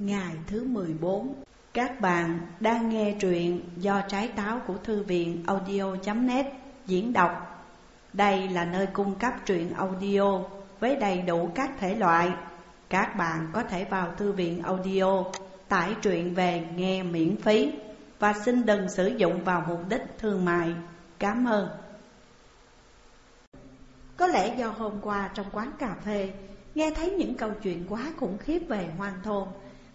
Ngày thứ 14 Các bạn đang nghe truyện do trái táo của thư viện audio.net diễn đọc. Đây là nơi cung cấp truyện audio với đầy đủ các thể loại. Các bạn có thể vào thư viện audio, tải truyện về nghe miễn phí Và xin đừng sử dụng vào mục đích thương mại. Cảm ơn. Có lẽ do hôm qua trong quán cà phê, Nghe thấy những câu chuyện quá khủng khiếp về hoang thôn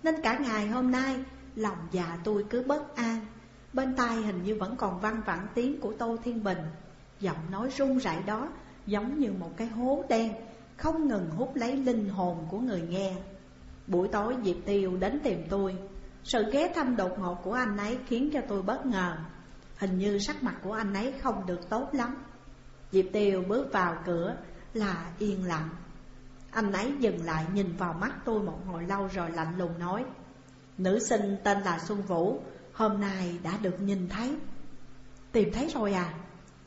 nên cả ngày hôm nay, lòng già tôi cứ bất an. Bên tai hình như vẫn còn văng vẳng tiếng của Tô Thiên Bình. Giọng nói run rẩy đó giống như một cái hố đen, Không ngừng hút lấy linh hồn của người nghe. Buổi tối Diệp Tiêu đến tìm tôi. Sự ghé thăm đột ngột của anh ấy khiến cho tôi bất ngờ. Hình như sắc mặt của anh ấy không được tốt lắm. Diệp Tiêu bước vào cửa là yên lặng anh ấy dừng lại nhìn vào mắt tôi một hồi lâu rồi lạnh lùng nói Nữ sinh tên là Xuân Vũ Hôm nay đã được nhìn thấy. Tìm thấy rồi à?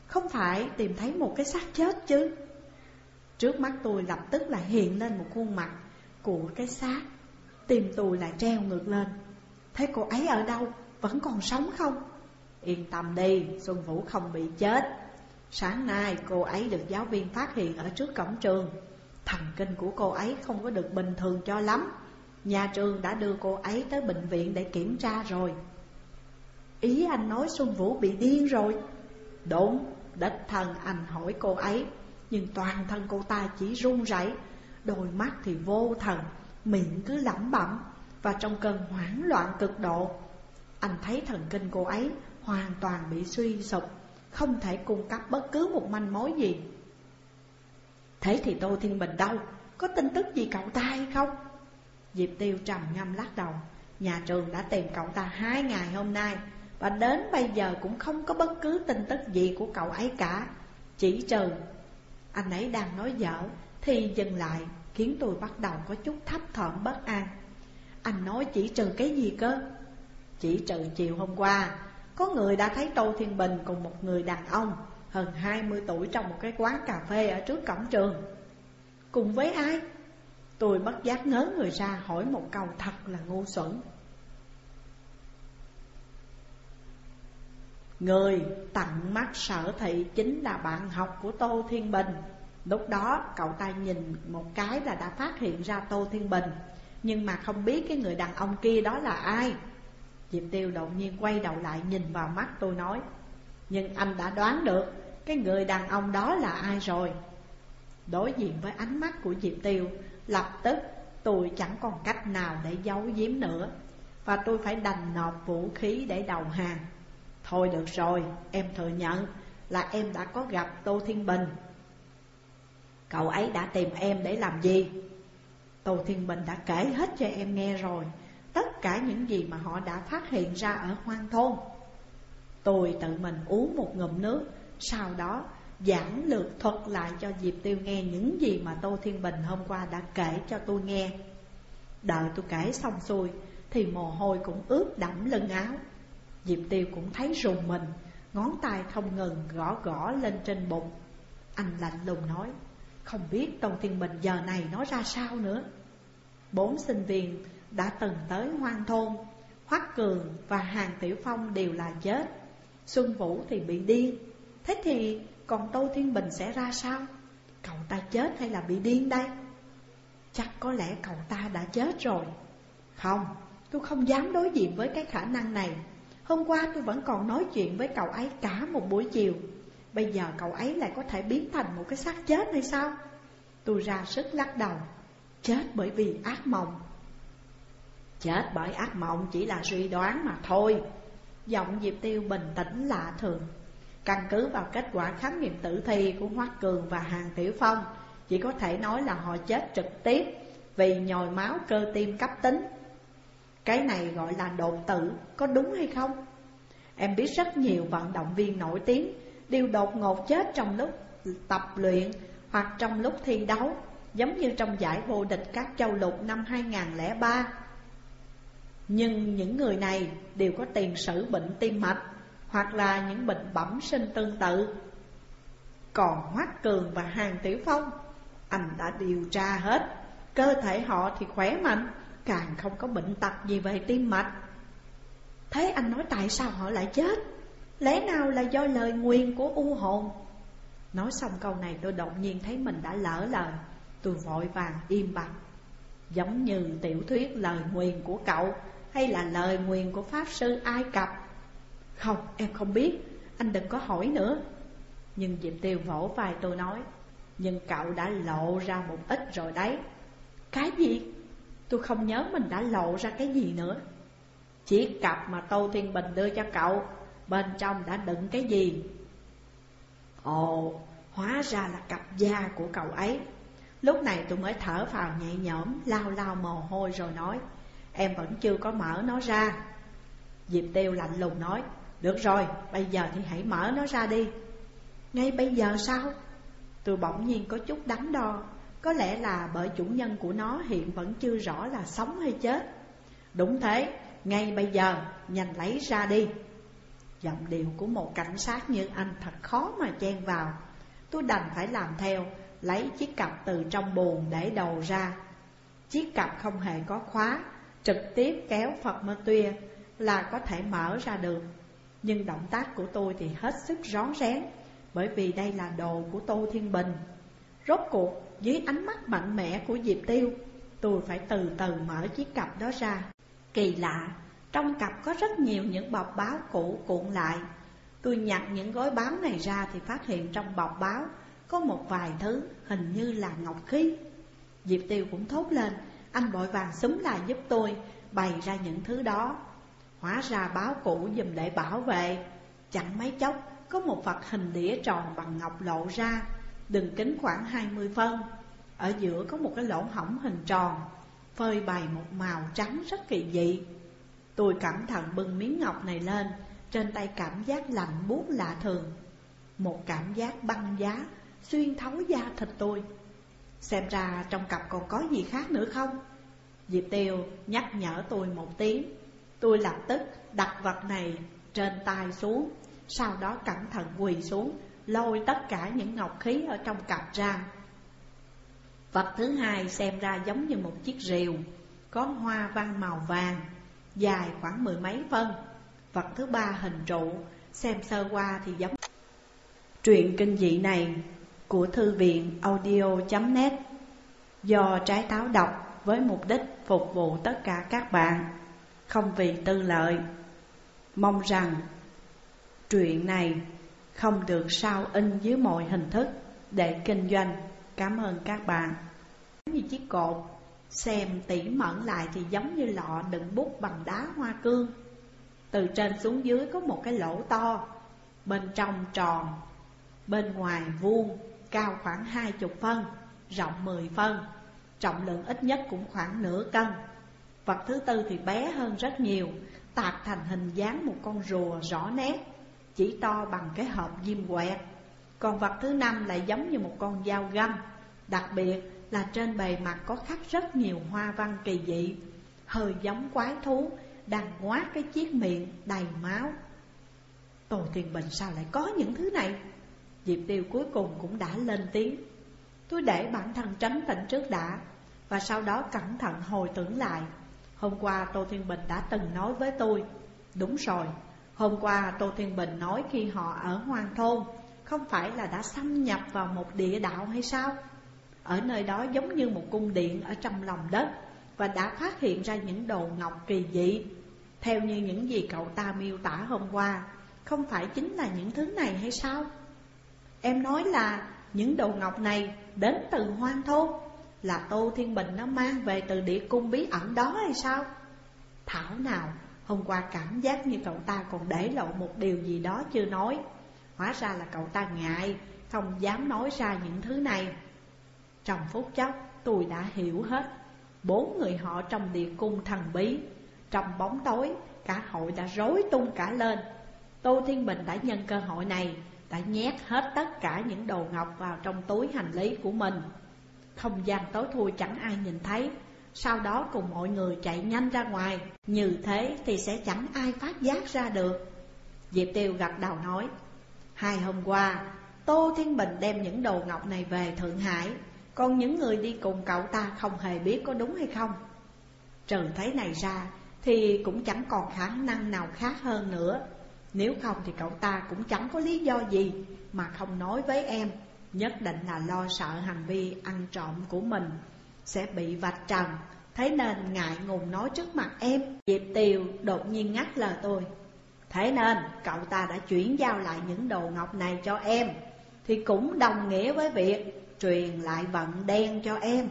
Không phải tìm thấy một cái xác chết chứ? Trước mắt tôi lập tức là hiện lên một khuôn mặt của cái xác tìm tôi lại treo ngược lên. Thế cô ấy ở đâu? Vẫn còn sống không? Yên tâm đi, Xuân Vũ không bị chết. Sáng nay cô ấy được giáo viên phát hiện ở trước cổng trường. Thần kinh của cô ấy không có được bình thường cho lắm. Nhà trường đã đưa cô ấy tới bệnh viện để kiểm tra rồi. Ý anh nói Xuân Vũ bị điên rồi. Đúng, đích thần anh hỏi cô ấy Nhưng toàn thân cô ta chỉ run rẩy Đôi mắt thì vô thần Miệng cứ lẩm bẩm Và trong cơn hoảng loạn cực độ. Anh thấy thần kinh cô ấy hoàn toàn bị suy sụp Không thể cung cấp bất cứ một manh mối gì. Thế thì Tô Thiên Bình đâu? Có tin tức gì cậu ta hay không? Diệp Tiêu trầm ngâm lắc đầu. Nhà trường đã tìm cậu ta hai ngày hôm nay, Và đến bây giờ cũng không có bất cứ tin tức gì của cậu ấy cả. Chỉ trừ, Anh ấy đang nói dở, Thì dừng lại, Khiến tôi bắt đầu có chút thấp thỏm bất an. Anh nói chỉ trừ cái gì cơ? Chỉ trừ chiều hôm qua, Có người đã thấy Tô Thiên Bình cùng một người đàn ông hơn 20 tuổi trong một cái quán cà phê ở trước cổng trường. Cùng với ai? Tôi bất giác ngớ người ra hỏi một câu thật là ngu xuẩn. Người tặng mắt sở thị chính là bạn học của Tô Thiên Bình. Lúc đó, cậu ta nhìn một cái là đã phát hiện ra Tô Thiên Bình, Nhưng mà không biết cái người đàn ông kia đó là ai. Diệp Tiêu đột nhiên quay đầu lại nhìn vào mắt tôi nói nhưng anh đã đoán được cái người đàn ông đó là ai rồi. Đối diện với ánh mắt của Diệp Tiêu Lập tức tôi chẳng còn cách nào để giấu giếm nữa Và tôi phải đành nộp vũ khí để đầu hàng. Thôi được rồi, em thừa nhận là em đã có gặp Tô Thiên Bình. Cậu ấy đã tìm em để làm gì? Tô Thiên Bình đã kể hết cho em nghe rồi. Tất cả những gì mà họ đã phát hiện ra ở hoang thôn. Tôi tự mình uống một ngụm nước, sau đó giảng lược thuật lại cho Diệp Tiêu nghe những gì mà Tô Thiên Bình hôm qua đã kể cho tôi nghe. Đợi tôi kể xong xuôi, thì mồ hôi cũng ướt đẫm lưng áo. Diệp Tiêu cũng thấy rùng mình, Ngón tay không ngừng gõ gõ lên trên bụng. Anh lạnh lùng nói, Không biết Tô Thiên Bình giờ này nói ra sao nữa. Bốn sinh viên đã từng tới hoang thôn, Hoắc Cường và Hàng Tiểu Phong đều là chết. Xuân Vũ thì bị điên. Thế thì còn Tô Thiên Bình sẽ ra sao? Cậu ta chết hay là bị điên đây? Chắc có lẽ cậu ta đã chết rồi. Không, tôi không dám đối diện với cái khả năng này. Hôm qua tôi vẫn còn nói chuyện với cậu ấy cả một buổi chiều. Bây giờ cậu ấy lại có thể biến thành một cái xác chết hay sao? Tôi ra sức lắc đầu. Chết bởi vì ác mộng. Chết bởi ác mộng chỉ là suy đoán mà thôi. Giọng Diệp Tiêu bình tĩnh lạ thường. Căn cứ vào kết quả khám nghiệm tử thi của Hoắc Cường và Hàng Tiểu Phong Chỉ có thể nói là họ chết trực tiếp vì nhồi máu cơ tim cấp tính. Cái này gọi là đột tử, có đúng hay không? Em biết rất nhiều vận động viên nổi tiếng Đều đột ngột chết trong lúc tập luyện hoặc trong lúc thi đấu Giống như trong giải vô địch các châu lục năm 2003 nhưng những người này đều có tiền sử bệnh tim mạch hoặc là những bệnh bẩm sinh tương tự. Còn Hoác Cường và Hàng Tiểu Phong, anh đã điều tra hết, cơ thể họ thì khỏe mạnh, càng không có bệnh tật gì về tim mạch. Thế anh nói tại sao họ lại chết? Lẽ nào là do lời nguyền của u hồn? Nói xong câu này tôi đột nhiên thấy mình đã lỡ lời. Tôi vội vàng im bặt. Giống như tiểu thuyết lời nguyền của cậu. Hay là lời nguyền của Pháp Sư Ai Cập? Không, em không biết. Anh đừng có hỏi nữa. Nhưng Diệp Tiêu vỗ vai tôi nói Nhưng cậu đã lộ ra một ít rồi đấy. Cái gì? Tôi không nhớ mình đã lộ ra cái gì nữa. Chiếc cặp mà Tô Thiên Bình đưa cho cậu Bên trong đã đựng cái gì? Ồ, hóa ra là cặp da của cậu ấy. Lúc này tôi mới thở vào nhẹ nhõm, lao lao mồ hôi rồi nói Em vẫn chưa có mở nó ra. Diệp Tiêu lạnh lùng nói Được rồi, bây giờ thì hãy mở nó ra đi. Ngay bây giờ sao? Tôi bỗng nhiên có chút đắn đo. Có lẽ là bởi chủ nhân của nó hiện vẫn chưa rõ là sống hay chết. Đúng thế, ngay bây giờ, nhanh lấy ra đi. Giọng điệu của một cảnh sát như anh thật khó mà chen vào. Tôi đành phải làm theo Lấy chiếc cặp từ trong bồn để đầu ra. Chiếc cặp không hề có khóa Trực tiếp kéo Phật Mơ Tuya là có thể mở ra được. Nhưng động tác của tôi thì hết sức rón rén Bởi vì đây là đồ của Tô Thiên Bình. Rốt cuộc dưới ánh mắt mạnh mẽ của Diệp Tiêu Tôi phải từ từ mở chiếc cặp đó ra. Kỳ lạ, trong cặp có rất nhiều những bọc báo cũ cuộn lại. Tôi nhặt những gói báo này ra thì phát hiện trong bọc báo Có một vài thứ hình như là ngọc khí. Diệp Tiêu cũng thốt lên anh vội vàng xúm lại giúp tôi, bày ra những thứ đó. Hóa ra báo cũ dùm để bảo vệ. Chẳng mấy chốc, có một vật hình đĩa tròn bằng ngọc lộ ra, Đường kính khoảng 20 phân. Ở giữa có một cái lỗ hổng hình tròn, Phơi bày một màu trắng rất kỳ dị. Tôi cẩn thận bưng miếng ngọc này lên, Trên tay cảm giác lạnh buốt lạ thường. Một cảm giác băng giá, Xuyên thấu da thịt tôi. Xem ra trong cặp còn có gì khác nữa không? Diệp Tiêu nhắc nhở tôi một tiếng. Tôi lập tức đặt vật này trên tay xuống, Sau đó cẩn thận quỳ xuống, Lôi tất cả những ngọc khí ở trong cặp ra. Vật thứ hai xem ra giống như một chiếc rìu, Có hoa văn màu vàng, Dài khoảng mười mấy phân. Vật thứ ba hình trụ, Xem sơ qua thì giống. Truyện kinh dị này của thư viện audio.net Do trái táo đọc với mục đích phục vụ tất cả các bạn, Không vì tư lợi. Mong rằng truyện này không được sao in dưới mọi hình thức để kinh doanh. Cảm ơn các bạn. Như chiếc cột Xem tỉ mẩn lại thì giống như lọ đựng bút bằng đá hoa cương. Từ trên xuống dưới có một cái lỗ to, Bên trong tròn, Bên ngoài vuông. Cao khoảng hai chục phân, Rộng mười phân, Trọng lượng ít nhất cũng khoảng nửa cân. Vật thứ tư thì bé hơn rất nhiều, Tạc thành hình dáng một con rùa rõ nét, Chỉ to bằng cái hộp diêm quẹt. Còn vật thứ năm lại giống như một con dao găm, Đặc biệt là trên bề mặt có khắc rất nhiều hoa văn kỳ dị, Hơi giống quái thú đang ngoác cái chiếc miệng đầy máu. Tô Thiên Bình sao lại có những thứ này? Diệp Tiêu cuối cùng cũng đã lên tiếng. Tôi để bản thân tránh tĩnh trước đã, Và sau đó cẩn thận hồi tưởng lại. Hôm qua Tô Thiên Bình đã từng nói với tôi, Đúng rồi, Hôm qua Tô Thiên Bình nói khi họ ở Hoang Thôn, Không phải là đã xâm nhập vào một địa đạo hay sao? Ở nơi đó giống như một cung điện ở trong lòng đất, Và đã phát hiện ra những đồ ngọc kỳ dị. Theo như những gì cậu ta miêu tả hôm qua, Không phải chính là những thứ này hay sao? Em nói là những đồ ngọc này đến từ hoang thôn, Là Tô Thiên Bình nó mang về từ địa cung bí ẩn đó hay sao? Thảo nào, hôm qua cảm giác như cậu ta còn để lộ một điều gì đó chưa nói. Hóa ra là cậu ta ngại, Không dám nói ra những thứ này. Trong phút chốc, tôi đã hiểu hết. Bốn người họ trong địa cung thần bí, Trong bóng tối, cả hội đã rối tung cả lên. Tô Thiên Bình đã nhân cơ hội này đã nhét hết tất cả những đồ ngọc vào trong túi hành lý của mình. Không gian tối thui chẳng ai nhìn thấy. Sau đó cùng mọi người chạy nhanh ra ngoài. Như thế thì sẽ chẳng ai phát giác ra được. Diệp Tiêu gật đầu nói, Hai hôm qua, Tô Thiên Bình đem những đồ ngọc này về Thượng Hải. Còn những người đi cùng cậu ta không hề biết có đúng hay không? Trừ thế này ra thì cũng chẳng còn khả năng nào khác hơn nữa. Nếu không thì cậu ta cũng chẳng có lý do gì mà không nói với em. Nhất định là lo sợ hành vi ăn trộm của mình sẽ bị vạch trần. Thế nên ngại ngùng nói trước mặt em. Diệp Tiều đột nhiên ngắt lời tôi. Thế nên cậu ta đã chuyển giao lại những đồ ngọc này cho em, Thì cũng đồng nghĩa với việc truyền lại vận đen cho em.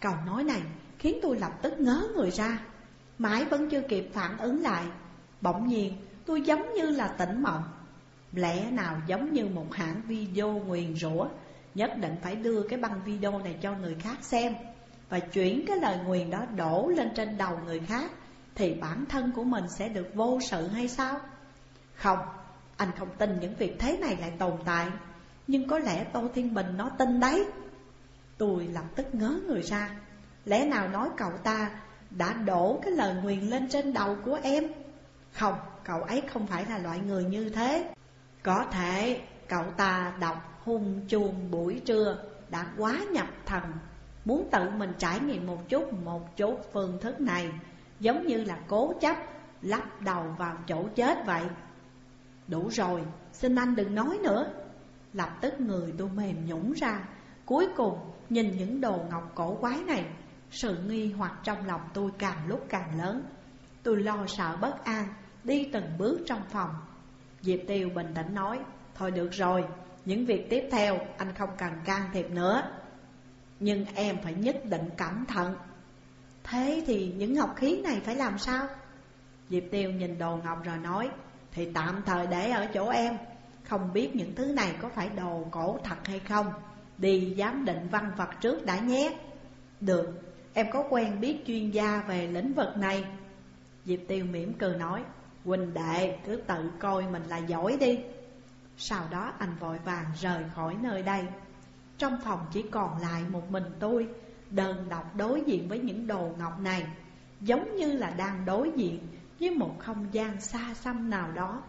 Câu nói này khiến tôi lập tức ngớ người ra. Mãi vẫn chưa kịp phản ứng lại, Bỗng nhiên tôi giống như là tỉnh mộng. Lẽ nào giống như một hãng video nguyền rủa Nhất định phải đưa cái băng video này cho người khác xem Và chuyển cái lời nguyền đó đổ lên trên đầu người khác Thì bản thân của mình sẽ được vô sự hay sao? Không, anh không tin những việc thế này lại tồn tại. Nhưng có lẽ Tô Thiên Bình nó tin đấy. Tôi lập tức ngớ người ra. Lẽ nào nói cậu ta đã đổ cái lời nguyền lên trên đầu của em? Không, cậu ấy không phải là loại người như thế. Có thể cậu ta đọc hung chuông buổi trưa đã quá nhập thần Muốn tự mình trải nghiệm một chút một chút phương thức này Giống như là cố chấp lắp đầu vào chỗ chết vậy. Đủ rồi, xin anh đừng nói nữa. Lập tức người tôi mềm nhũng ra Cuối cùng nhìn những đồ ngọc cổ quái này. Sự nghi hoặc trong lòng tôi càng lúc càng lớn. Tôi lo sợ bất an Đi từng bước trong phòng. Diệp Tiêu bình tĩnh nói Thôi được rồi Những việc tiếp theo anh không cần can thiệp nữa. Nhưng em phải nhất định cẩn thận. Thế thì những ngọc khí này phải làm sao? Diệp Tiêu nhìn đồ ngọc rồi nói Thì tạm thời để ở chỗ em. Không biết những thứ này có phải đồ cổ thật hay không. Đi giám định văn vật trước đã nhé. Được, em có quen biết chuyên gia về lĩnh vực này. Diệp Tiêu mỉm cười nói Huỳnh đệ, cứ tự coi mình là giỏi đi. Sau đó anh vội vàng rời khỏi nơi đây. Trong phòng chỉ còn lại một mình tôi, Đơn độc đối diện với những đồ ngọc này, Giống như là đang đối diện với một không gian xa xăm nào đó.